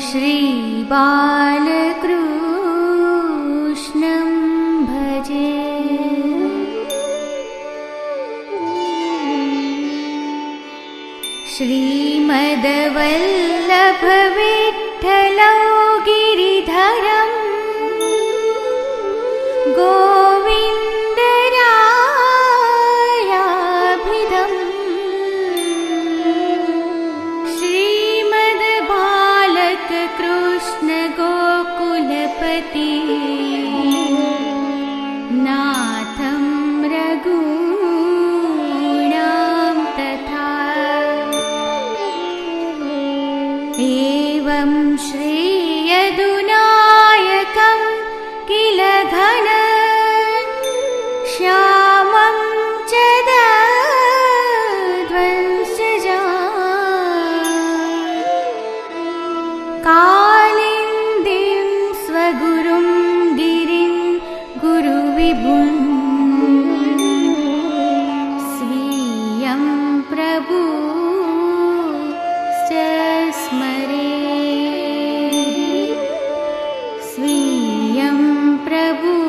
श्रीबालकृष्णं भजे। श्रीमदवल्लभविठ्ठलौ स्वीयं प्रभु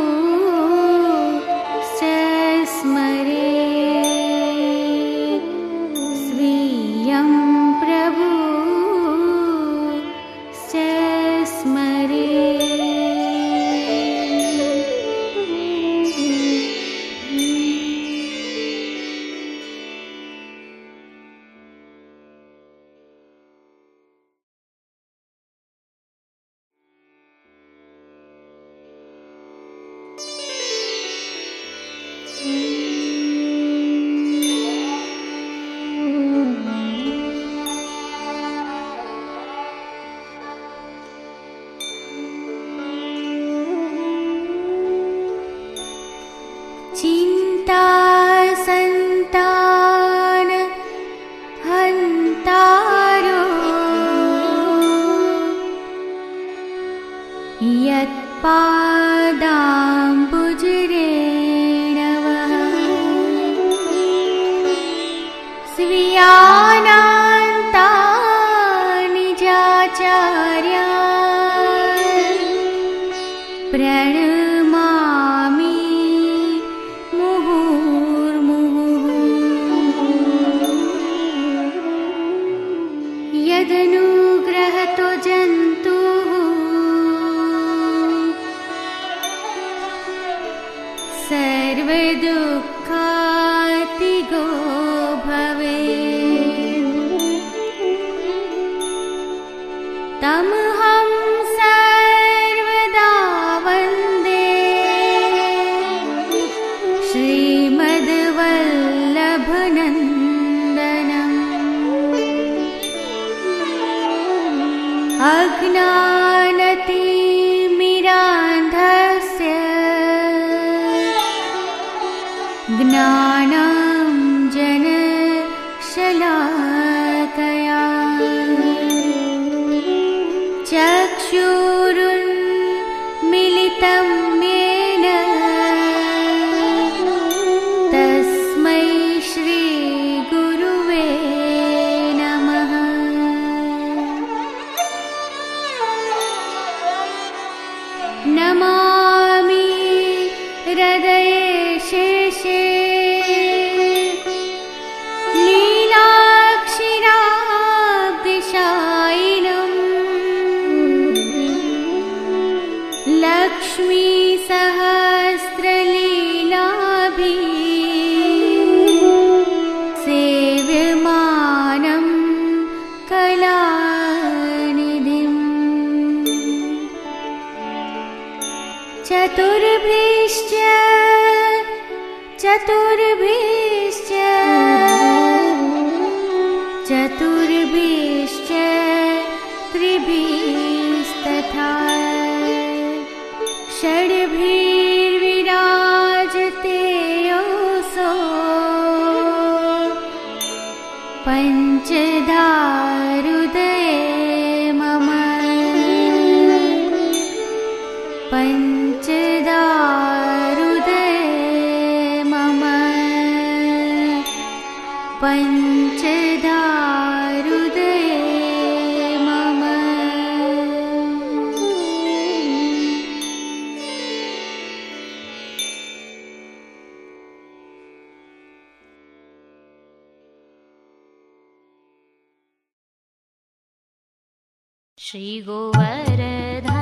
श्रीगोवर्धन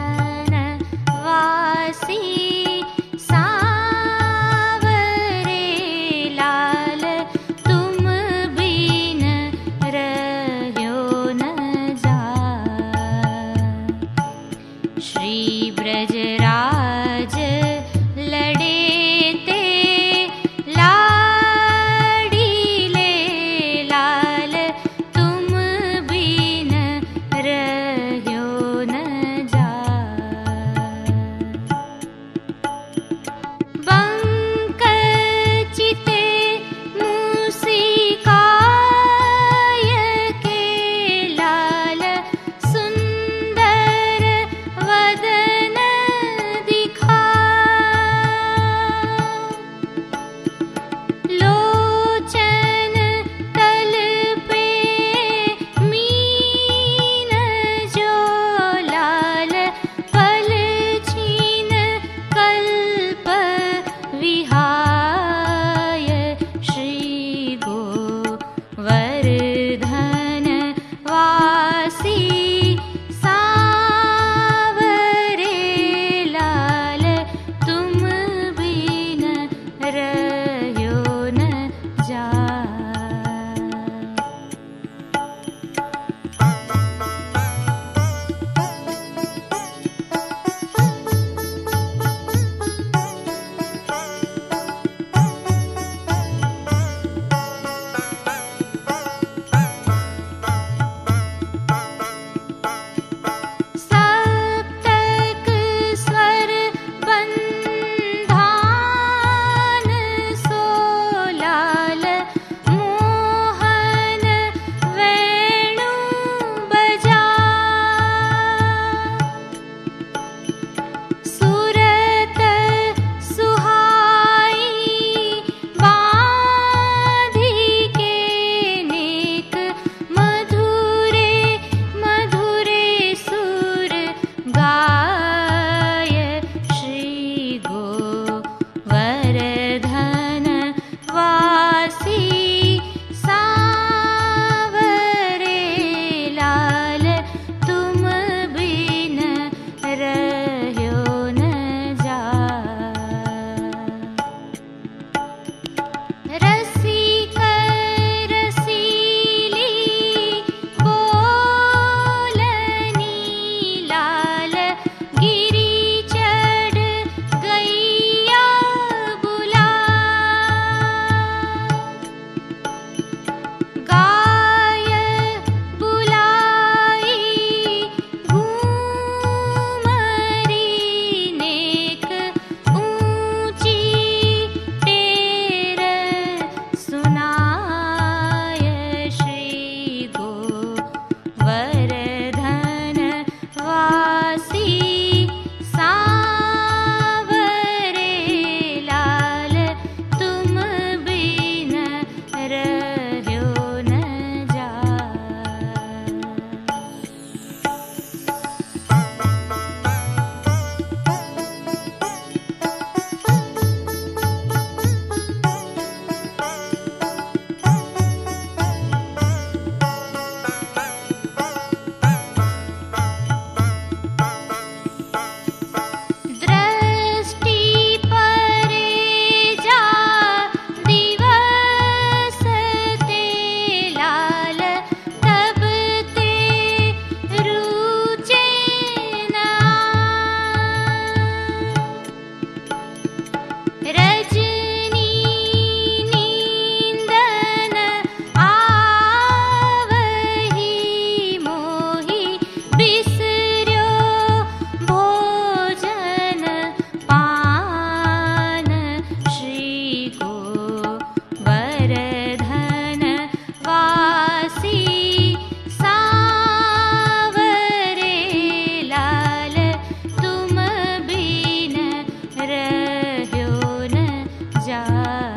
sky.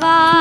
war.